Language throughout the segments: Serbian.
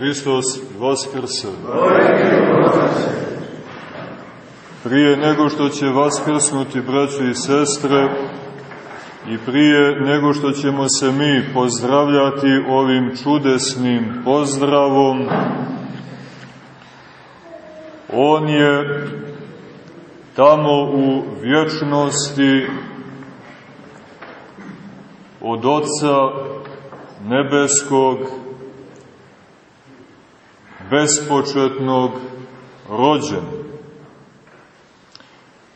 Hristos Vaskrse. Prije nego što će Vaskrsnuti, braći i sestre, i prije nego što ćemo se mi pozdravljati ovim čudesnim pozdravom, On je tamo u vječnosti od Otca nebeskog, bespočetnog, rođen.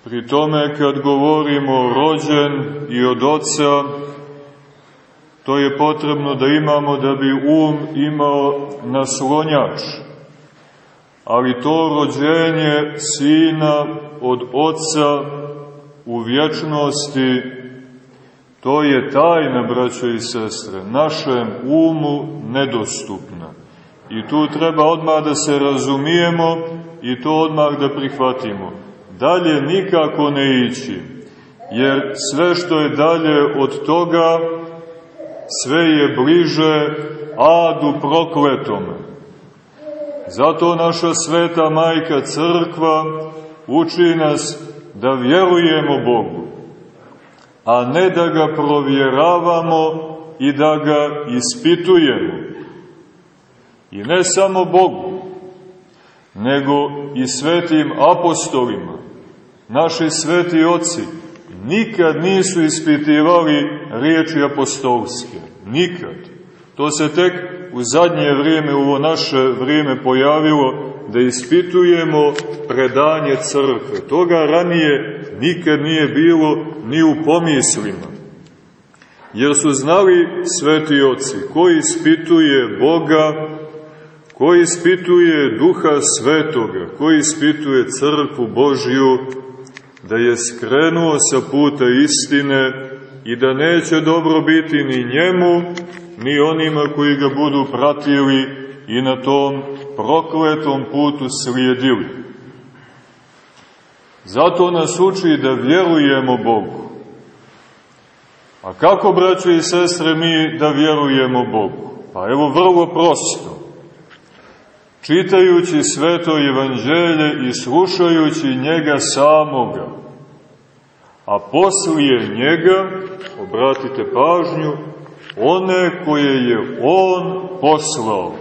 Pri tome kad govorimo rođen i od Otca, to je potrebno da imamo da bi um imao naslonjač. Ali to rođenje Sina od Otca u vječnosti, to je tajna, braćo i sestre, našem umu nedostupna. I tu treba odmah da se razumijemo i to odmah da prihvatimo. Dalje nikako ne ići, jer sve što je dalje od toga, sve je bliže adu prokletome. Zato naša sveta majka crkva uči nas da vjerujemo Bogu, a ne da ga provjeravamo i da ga ispitujemo. I ne samo Bogu, nego i svetim apostolima. Naši sveti oci nikad nisu ispitivali riječi apostolske. Nikad. To se tek u zadnje vrijeme, u ovo naše vrijeme pojavilo, da ispitujemo predanje crkve. Toga ranije nikad nije bilo ni u pomislima. Jer su znali sveti oci, ko ispituje Boga, ko ispituje Duha Svetoga, ko ispituje crkvu Božju, da je skrenuo sa puta istine i da neće dobro biti ni njemu, ni onima koji ga budu pratili i na tom prokletom putu slijedili. Zato nas uči da vjerujemo Bogu. A kako, braćo i sestre, mi da vjerujemo Bogu? Pa evo vrlo prosto. Čitajući sveto evanđelje i slušajući njega samoga, a poslije njega, obratite pažnju, one koje je on poslao.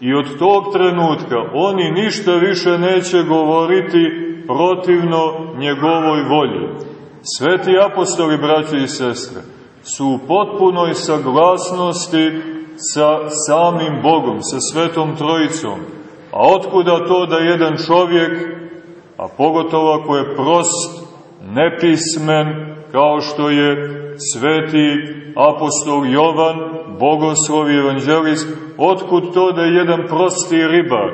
I od tog trenutka oni ništa više neće govoriti protivno njegovoj volji. Sveti apostoli, braći i sestre, su u potpunoj saglasnosti sa samim Bogom, sa Svetom Trojicom. A otkuda to da jedan čovjek, a pogotovo ako je prost, nepismen, kao što je sveti apostol Jovan, bogoslov i evanđelist, otkud to da je jedan prosti ribar,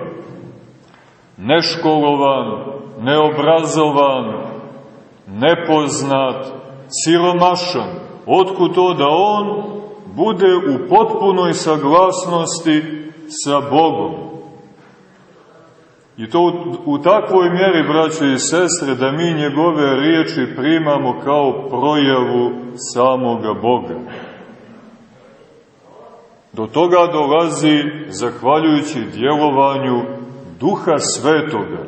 neškolovan, neobrazovan, nepoznat, siromašan, otkud to da on bude u potpunoj saglasnosti sa Bogom. I to u, u takvoj mjeri, braće i sestre, da mi njegove riječi primamo kao projavu samoga Boga. Do toga dolazi zahvaljujući djelovanju Duha Svetoga,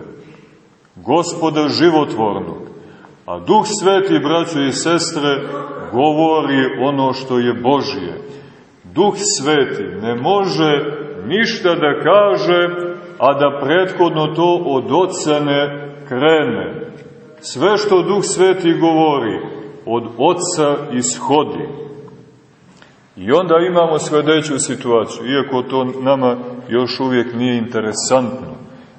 Gospoda životvornog. A Duh Sveti, braćo i sestre, govori ono što je Božije. Duh Sveti ne može ništa da kaže a da prethodno to od oca ne krene. Sve što Duh Sveti govori, od oca ishodi. I onda imamo sledeću situaciju, iako to nama još uvijek nije interesantno,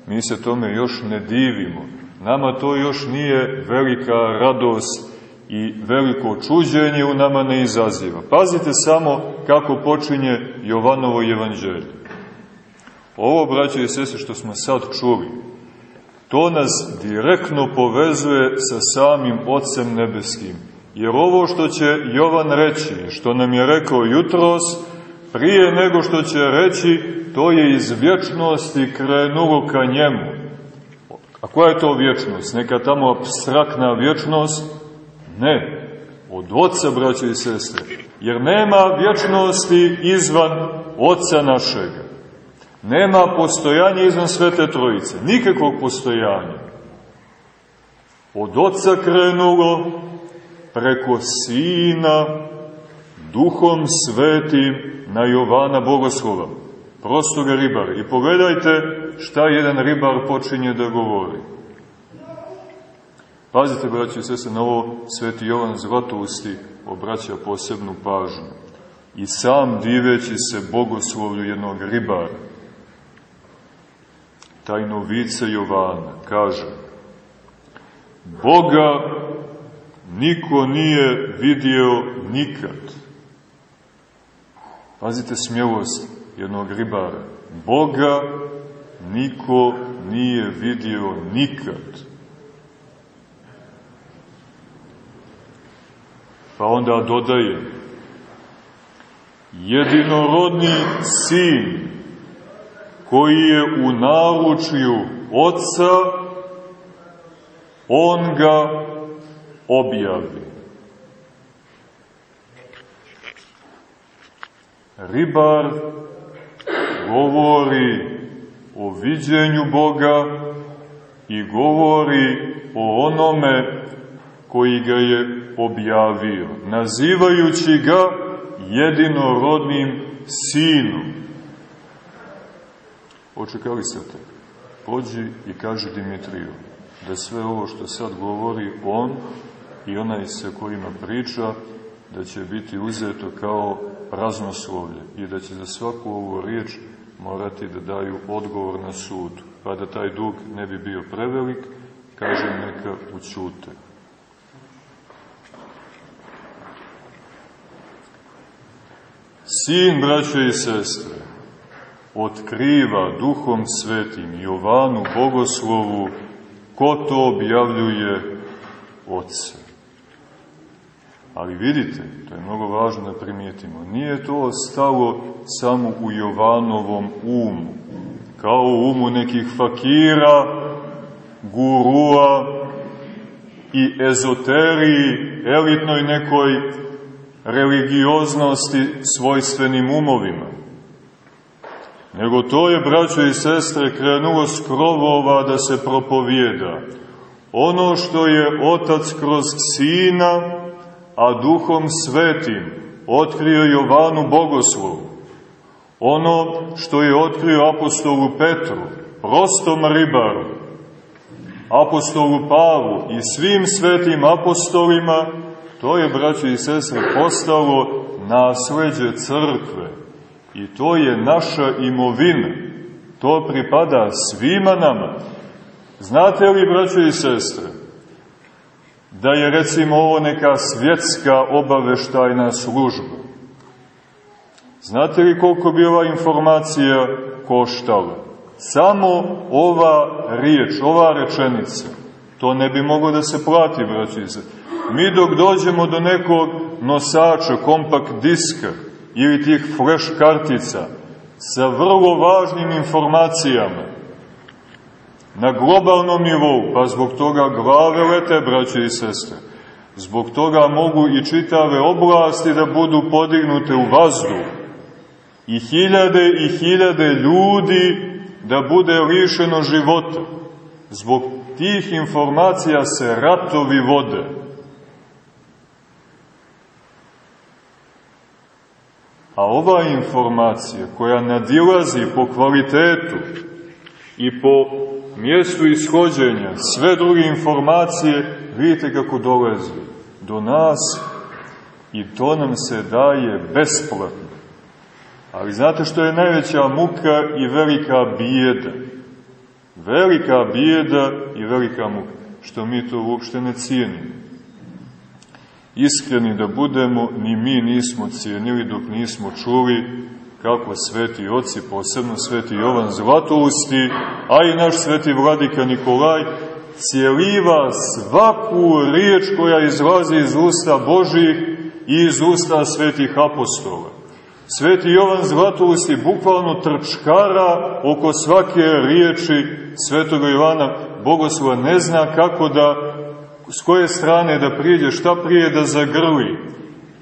mi se tome još ne divimo, nama to još nije velika radost i veliko čuđenje u nama ne izaziva. Pazite samo kako počinje Jovanovo evanđelje. Ovo, braće i sese, što smo sad čuli, to nas direktno povezuje sa samim Otcem Nebeskim. Jer ovo što će Jovan reći, što nam je rekao jutros, prije nego što će reći, to je iz vječnosti krenulo ka njemu. A koja je to vječnost? Neka tamo abstraktna vječnost? Ne. Od Otca, braće i sestre. Jer nema vječnosti izvan Otca našega. Nema postojanja izvan Svete Trojice, nikakvog postojanja. Od Otca krenulo, preko Sina, Duhom Svetim na Jovana Bogoslova, prostoga ribara. I pogledajte šta jedan ribar počinje da govori. Pazite, braći i sese, na ovo Sveti Jovan Zlatovosti obraća posebnu pažnju. I sam diveći se bogoslovlju jednog ribara, tajnovice Jovana, kaže Boga niko nije vidio nikad. Pazite smjelost jednog ribara. Boga niko nije vidio nikad. Pa onda dodaje, jedinorodni sin koji je u naručju oca, on ga objavi. Ribar govori o viđenju Boga i govori o onome koji ga je objavio, nazivajući ga jedinorodnim sinom. Očekali se te. Pođi i kaži Dimitriju da sve ovo što sad govori on i onaj sa kojima priča, da će biti uzeto kao praznoslovlje i da će za svaku ovu riječ morati da daju odgovor na sud, pa da taj dug ne bi bio prevelik, kažem neka učute. Sin, braćo i sestre, otkriva duhom svetim Jovanu Bogoslovu ko to objavljuje Otce. Ali vidite, to je mnogo važno da primijetimo, nije to stalo samo u Jovanovom umu, kao u umu nekih fakira, gurua i ezoteriji, elitnoj nekoj religioznosti svojstvenim umovima. Nego to je, braćo i sestre, krenulo s krovova da se propovijeda. Ono što je Otac kroz Sina, a Duhom Svetim, otkrio Jovanu Bogoslovu. Ono što je otkrio apostolu Petru, prostom ribaru, apostolu Pavu i svim svetim apostolima, to je, braćo i sestre, postalo nasleđe crkve. I to je naša imovina. To pripada svima nama. Znate li, braćo i sestre, da je recimo ovo neka svjetska obaveštajna služba? Znate li koliko bi ova informacija koštala? Samo ova riječ, ova rečenica, to ne bi moglo da se plati, braćo i sestre. Mi dok dođemo do nekog nosača, kompakt diska ili tih flash kartica sa vrlo važnim informacijama na globalnom nivou, pa zbog toga glave lete, braće i sestre, zbog toga mogu i čitave oblasti da budu podignute u vazduh i hiljade i hiljade ljudi da bude lišeno života. Zbog tih informacija se ratovi vode. A ova informacija koja nadilazi po kvalitetu i po mjestu ishođenja sve druge informacije, vidite kako dolazi do nas i to nam se daje besplatno. Ali znate što je najveća muka i velika bijeda? Velika bijeda i velika muka. Što mi to uopšte ne cijenimo iskreni da budemo, ni mi nismo cijenili dok nismo čuli kako sveti oci, posebno sveti Jovan Zlatousti, a i naš sveti vladika Nikolaj, cijeliva svaku riječ koja izlazi iz usta Božih i iz usta svetih apostola. Sveti Jovan Zlatousti bukvalno trčkara oko svake riječi svetoga Jovana Bogoslova, ne zna kako da s koje strane da prijeđe, šta prije da zagrli.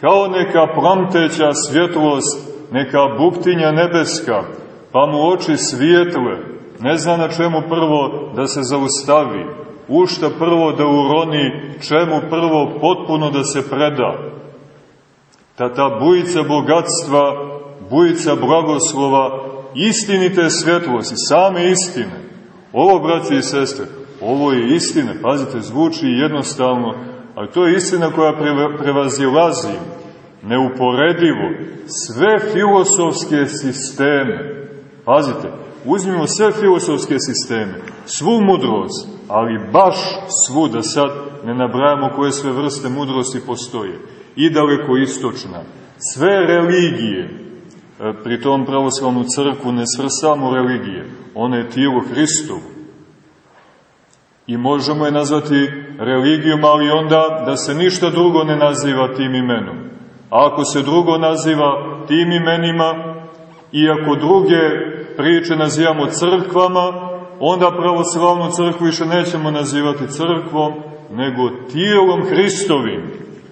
Kao neka plamteća svjetlost, neka buktinja nebeska, pa mu oči svijetle, ne zna na čemu prvo da se zaustavi, u prvo da uroni, čemu prvo potpuno da se preda. Ta, ta bujica bogatstva, bujica blagoslova, istinite svetlosti, same istine. Ovo, braći i sestre, ovo je istina, pazite, zvuči jednostavno, ali to je istina koja prevazilazi neuporedivo sve filosofske sisteme. Pazite, uzmimo sve filosofske sisteme, svu mudrost, ali baš svu, da sad ne nabrajamo koje sve vrste mudrosti postoje, i daleko istočna, sve religije, e, pri tom pravoslavnu crkvu ne svrstamo religije, ona je tijelo Hristovo. I možemo je nazvati religijom, ali onda da se ništa drugo ne naziva tim imenom. A ako se drugo naziva tim imenima, i ako druge priče nazivamo crkvama, onda pravoslavnu crkvu više nećemo nazivati crkvom, nego tijelom Hristovim,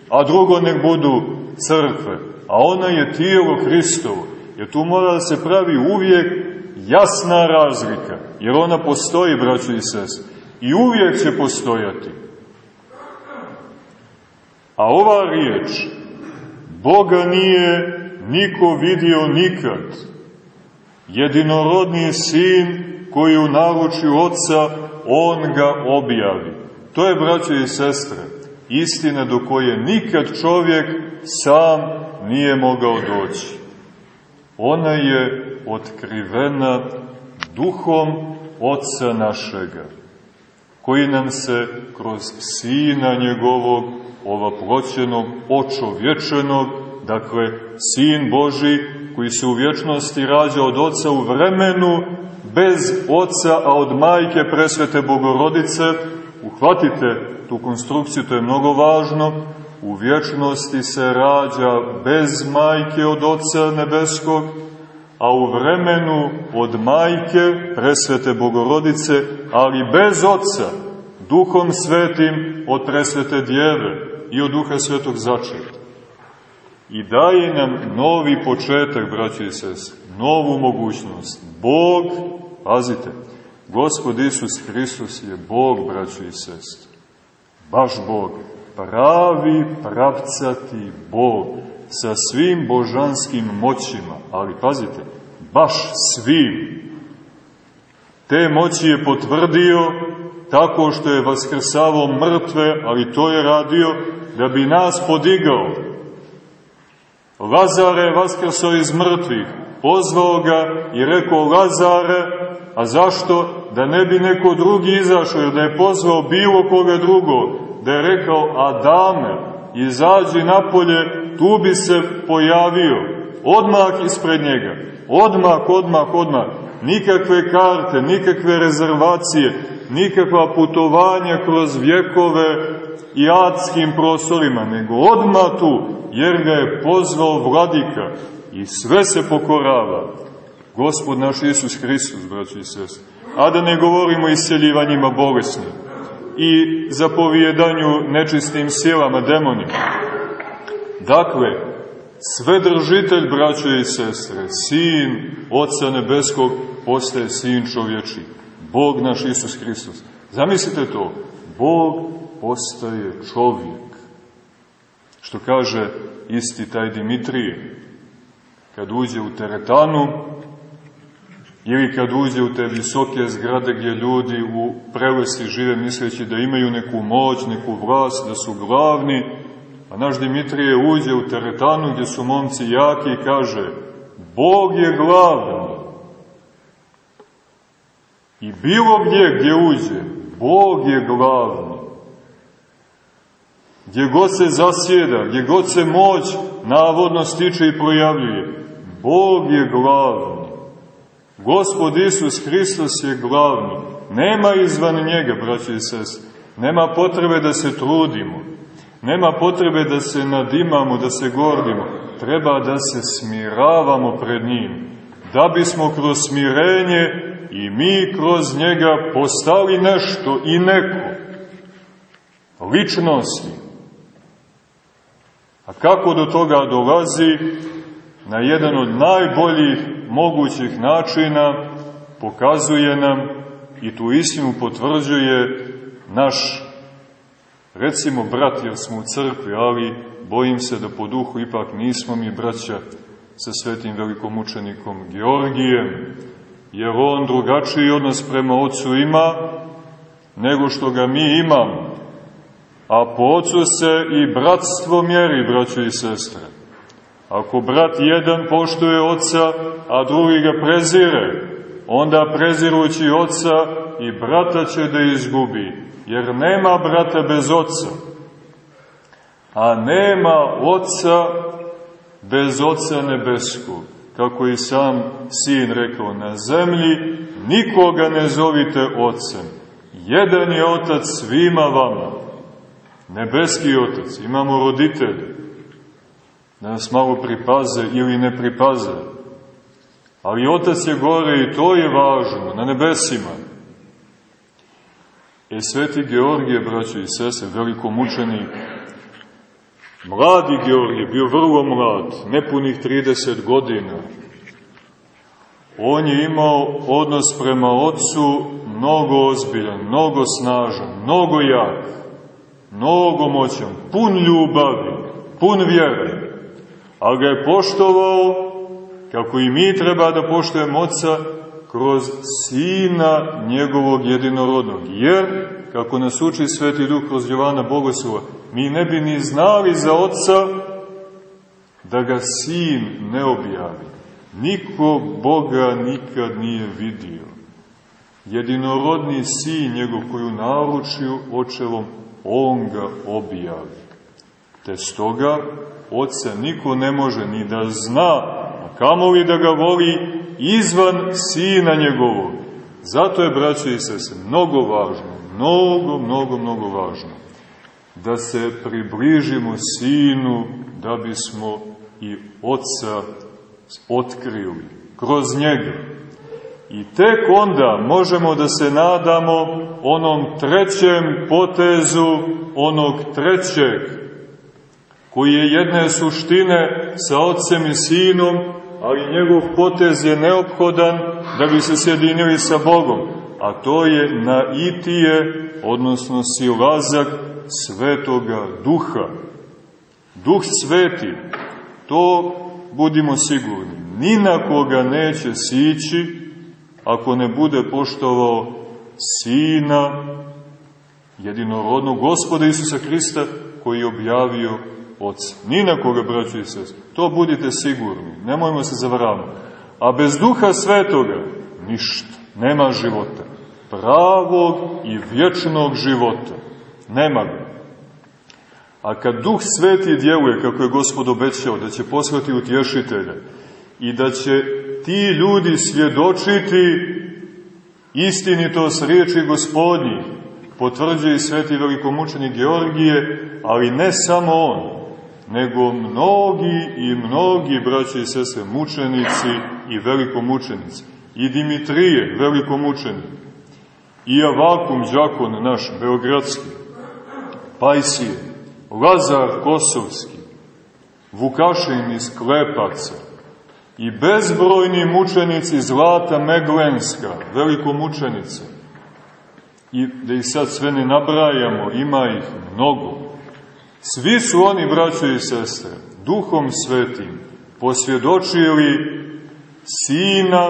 a drugo nek budu crkve. A ona je tijelo Hristovo, jer tu mora da se pravi uvijek jasna razlika, jer ona postoji, braćo i sest, i uvijek će postojati. A ova riječ, Boga nije niko vidio nikad. Jedinorodni sin koji u naručju oca, on ga objavi. To je, braćo i sestre, istina do koje nikad čovjek sam nije mogao doći. Ona je otkrivena duhom Otca našega, koji nam se kroz Sina njegovog, ova ploćenog, očovječenog, dakle, Sin Boži, koji se u vječnosti rađa od Oca u vremenu, bez Oca, a od Majke presvete Bogorodice, uhvatite tu konstrukciju, to je mnogo važno, u vječnosti se rađa bez Majke od Oca Nebeskog, a u vremenu od Majke, presvete Bogorodice, ali bez Oca, Duhom Svetim od presvete Djeve i od Duha Svetog začeta i daje nam novi početak, braći i sest, novu mogućnost. Bog, pazite, Gospod Isus Hristos je Bog, braći i sest. Baš Bog, pravi, pravcati Bog, sa svim božanskim moćima, ali pazite, baš svim. Te moći je potvrdio tako što je vaskrsavao mrtve, ali to je radio da bi nas podigao, Lazare je vaskrso iz mrtvih, pozvao ga i rekao Lazare, a zašto? Da ne bi neko drugi izašao, da je pozvao bilo koga drugo, da je rekao Adame, izađi napolje, tu bi se pojavio, odmah ispred njega, odmah, odmah, odmah, nikakve karte, nikakve rezervacije, nikakva putovanja kroz vjekove i adskim prostorima, nego odmah tu, jer ga je pozvao vladika i sve se pokorava. Gospod naš Isus Hristos, braći i sest. A da ne govorimo o isceljivanjima bolesnih i zapovjedanju nečistim silama, demonima. Dakle, sve držitelj, braćo i sestre, sin Otca Nebeskog, postaje sin čovječi. Bog naš Isus Hristos. Zamislite to, Bog postaje čovjek. Što kaže isti taj Dimitrije, kad uđe u teretanu, ili kad uđe u te visoke zgrade gdje ljudi u prelesti žive misleći da imaju neku moć, neku vlast, da su glavni, a naš Dimitrije uđe u teretanu gdje su momci jaki i kaže Bog je glavni. I bilo gdje gdje uđe, Bog je glavni. Gdje god se zasjeda, gdje god se moć navodno stiče i projavljuje, Bog je glavni. Gospod Isus Hristos je glavni. Nema izvan njega, braći i sest. Nema potrebe da se trudimo. Nema potrebe da se nadimamo, da se gordimo. Treba da se smiravamo pred njim. Da bismo kroz smirenje i mi kroz njega postali nešto i neko. Ličnosti A kako do toga dolazi? Na jedan od najboljih mogućih načina pokazuje nam i tu istinu potvrđuje naš, recimo, brat, jer smo u crkvi, ali bojim se da po duhu ipak nismo mi braća sa svetim velikomučenikom Georgijem, jer on drugačiji odnos prema ocu ima nego što ga mi imamo. A po ocu se i bratstvo mjeri, braćo i sestre. Ako brat jedan poštuje oca, a drugi ga prezire, onda prezirući oca i brata će da izgubi, jer nema brata bez oca. A nema oca bez oca nebeskog. Kako i sam sin rekao, na zemlji nikoga ne zovite ocem. Jedan je otac svima vama. Nebeski otac. Imamo roditelje. Da nas malo pripaze ili ne pripaze. Ali otac je gore i to je važno, na nebesima. E, sveti Georgije, braćo i sese, veliko mučenik, mladi Georgije, bio vrlo mlad, nepunih 30 godina, on je imao odnos prema ocu mnogo ozbiljan, mnogo snažan, mnogo jak, mnogo moćan, pun ljubavi, pun vjere, ali ga je poštovao kako i mi treba da poštujemo oca kroz sina njegovog jedinorodnog. Jer, kako nas uči Sveti Duh kroz Jovana Bogoslova, mi ne bi ni znali za oca da ga sin ne objavi. Niko Boga nikad nije vidio. Jedinorodni sin njegov koju naručio očevom, on ga objavi. Te stoga, oca niko ne može ni da zna kamo li da ga voli izvan sina njegovog. Zato je, braćo i sese, mnogo važno, mnogo, mnogo, mnogo važno da se približimo sinu da bismo i oca otkrili kroz njega. I tek onda možemo da se nadamo onom trećem potezu onog trećeg koji je jedne suštine sa ocem i sinom ali njegov potez je neophodan da bi se sjedinili sa Bogom, a to je na itije, odnosno silazak svetoga duha. Duh sveti, to budimo sigurni, ni na koga neće sići ako ne bude poštovao Sina, jedinorodnog gospoda Isusa Hrista, koji je objavio Oca. Ni na koga, braći i sest. To budite sigurni. Nemojmo se zavaravati. A bez duha svetoga ništa. Nema života. Pravog i vječnog života. Nema ga. A kad duh sveti djeluje, kako je gospod obećao, da će poslati utješitelja i da će ti ljudi svjedočiti istinitost riječi gospodnji, potvrđuje i sveti velikomučenik Georgije, ali ne samo on, nego mnogi i mnogi braće i sese mučenici i velikomučenici. I Dimitrije, velikomučenik. I Avakum, džakon naš, beogradski. Pajsije, Lazar Kosovski, Vukašin iz Klepaca i bezbrojni mučenici Zlata Meglenska, velikomučenica. I da ih sad sve ne nabrajamo, ima ih mnogo. Svi su oni, braćo i sestre, duhom svetim posvjedočili sina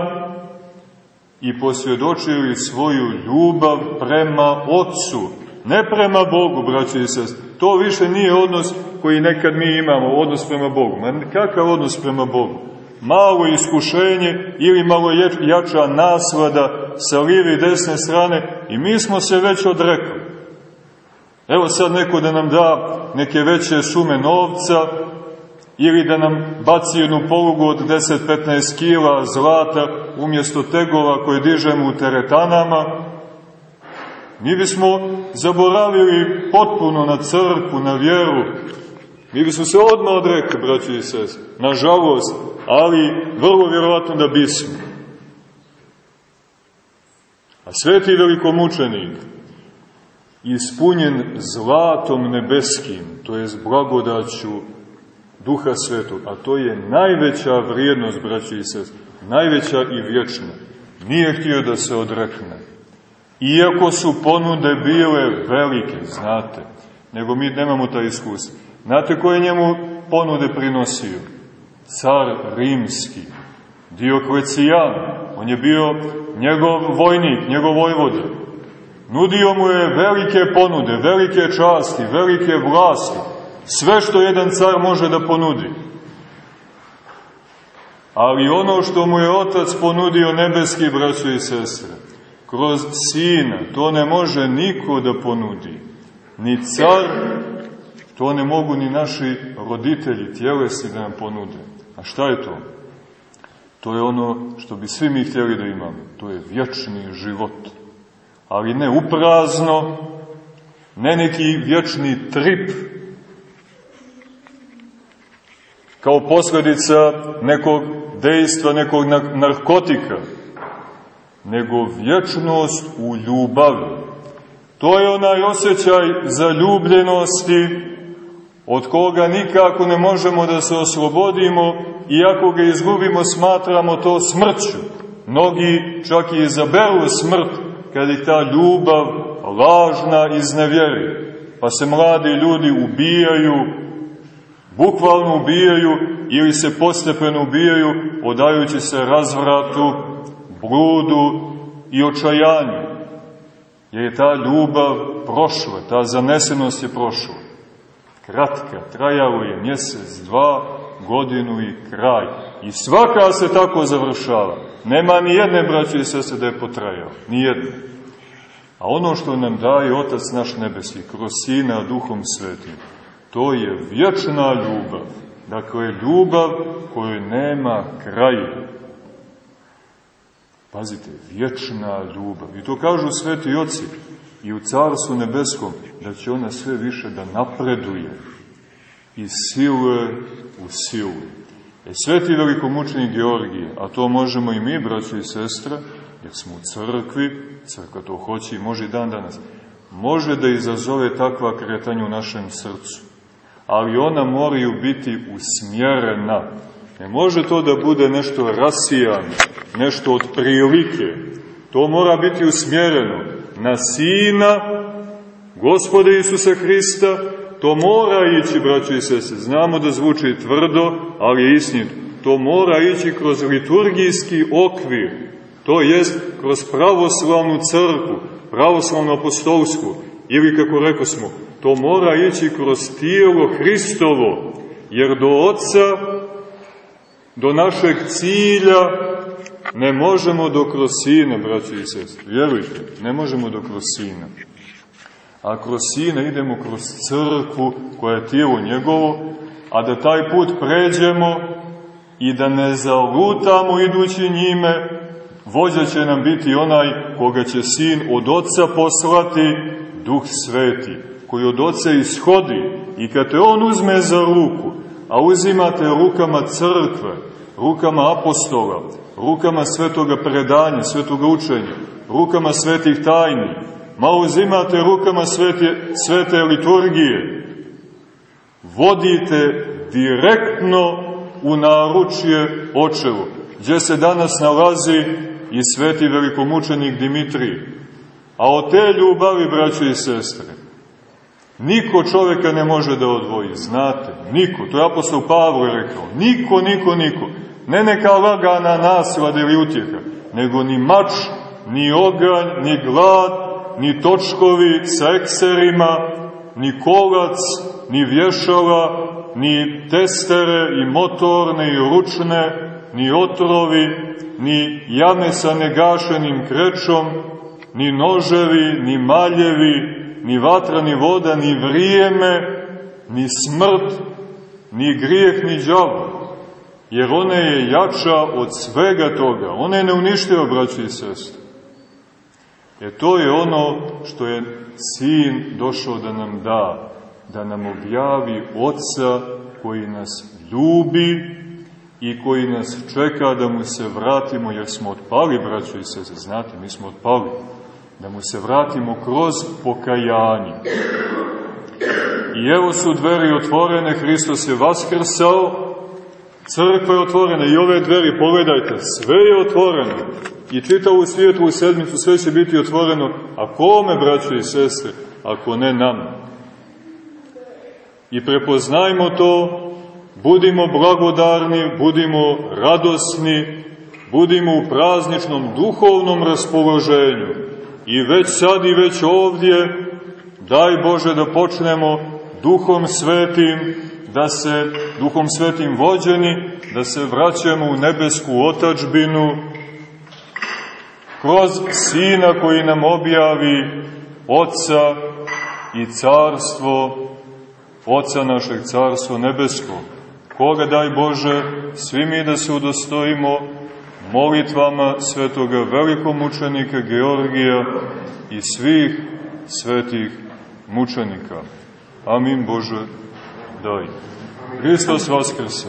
i posvjedočili svoju ljubav prema Otcu, ne prema Bogu, braćo i sestre. To više nije odnos koji nekad mi imamo, odnos prema Bogu. Ma kakav odnos prema Bogu? Malo iskušenje ili malo jača naslada sa lijeve i desne strane i mi smo se već odrekli. Evo sad neko da nam da neke veće sume novca ili da nam baci jednu polugu od 10-15 kila zlata umjesto tegova koje dižemo u teretanama, mi bismo zaboravili potpuno na crkvu, na vjeru. Mi bismo se odmah odrekli, braći i sest. Nažalost, ali vrlo vjerovatno da bismo. A sveti velikomučenik, ispunjen zlatom nebeskim, to je blagodaću Duha Svetog, a to je najveća vrijednost, braći i sest, najveća i vječna. Nije htio da se odrekne. Iako su ponude bile velike, znate, nego mi nemamo taj iskustvo. Znate koje njemu ponude prinosio? Car rimski, Dioklecijan, on je bio njegov vojnik, njegov vojvoda. Nudio mu je velike ponude, velike časti, velike vlasti, sve što jedan car može da ponudi. Ali ono što mu je otac ponudio nebeski braćo i sestre, kroz sina, to ne može niko da ponudi. Ni car, to ne mogu ni naši roditelji, tjelesi da nam ponude. A šta je to? To je ono što bi svi mi htjeli da imamo. To je vječni život. Ali ne uprazno, ne neki vječni trip, kao posledica nekog dejstva, nekog narkotika, nego vječnost u ljubavi. To je onaj osjećaj zaljubljenosti od koga nikako ne možemo da se oslobodimo i ako ga izgubimo smatramo to smrću. Mnogi čak i izaberu smrt kad ih ta ljubav lažna iznevjeri. Pa se mladi ljudi ubijaju, bukvalno ubijaju ili se postepeno ubijaju odajući se razvratu, bludu i očajanju. Jer je ta ljubav prošla, ta zanesenost je prošla kratka, trajalo je mjesec, dva, godinu i kraj. I svaka se tako završava. Nema ni jedne braće i sese da je potrajao, ni jedne. A ono što nam daje Otac naš nebeski, kroz Sina Duhom Svetim, to je vječna ljubav. Dakle, ljubav koju nema kraja. Pazite, vječna ljubav. I to kažu sveti oci i u Carstvu nebeskom, da će ona sve više da napreduje i sile u silu. E, sveti velikomučnik Georgije, a to možemo i mi, braći i sestre, jer smo u crkvi, crkva to hoće i može i dan danas, može da izazove takva kretanja u našem srcu. Ali ona moraju biti usmjerena. Ne može to da bude nešto rasijano, nešto od prilike. To mora biti usmjereno na Sina, Gospoda Isusa Hrista, to mora ići, braćo i sese, znamo da zvuči tvrdo, ali je istinito. To mora ići kroz liturgijski okvir, to jest kroz pravoslavnu crkvu, pravoslavnu apostolsku, ili kako rekao smo, to mora ići kroz tijelo Hristovo, jer do Otca, do našeg cilja, Ne možemo do kroz sina, braći i sestri. Vjerujte, ne možemo do kroz sina. A kroz sina idemo kroz crkvu koja je tijelo njegovo, a da taj put pređemo i da ne zalutamo idući njime, vođa će nam biti onaj koga će sin od oca poslati, duh sveti, koji od oca ishodi. I kad te on uzme za ruku, a uzimate rukama crkve, rukama apostola, rukama svetoga predanja, svetoga učenja, rukama svetih tajni, ma uzimate rukama svete, svete liturgije, vodite direktno u naručje očevu, gdje se danas nalazi i sveti velikomučenik Dimitrij. A od te ljubavi, braće i sestre, niko čoveka ne može da odvoji, znate, niko, to je apostol Pavle rekao, niko, niko, niko. Ne neka lagana naslada ili utjeha, nego ni mač, ni oganj, ni glad, ni točkovi sa ekserima, ni kolac, ni vješala, ni testere i motorne i ručne, ni otrovi, ni jame sa negašenim krečom, ni noževi, ni maljevi, ni vatra, ni voda, ni vrijeme, ni smrt, ni grijeh, ni džavu jer ona je jača od svega toga. Ona je neuništiva, braći i sestri. E to je ono što je Sin došao da nam da, da nam objavi Otca koji nas ljubi i koji nas čeka da mu se vratimo, jer smo otpali, braći i sestri, znate, mi smo otpali, da mu se vratimo kroz pokajanje. I evo su dveri otvorene, Hristos je vaskrsao, crkva je otvorena i ove dveri, pogledajte, sve je otvoreno. I čitavu svijetlu sedmicu sve će biti otvoreno. A kome, braćo i sestre, ako ne nama? I prepoznajmo to, budimo blagodarni, budimo radosni, budimo u prazničnom duhovnom raspoloženju. I već sad i već ovdje, daj Bože da počnemo duhom svetim, da se duhom svetim vođeni, da se vraćamo u nebesku otačbinu, kroz Sina koji nam objavi Otca i Carstvo, Otca našeg Carstvo nebesko, koga daj Bože, svi mi da se udostojimo molitvama svetoga velikomučenika Georgija i svih svetih mučenika. Amin Bože, daj. Hristos Vaskrse!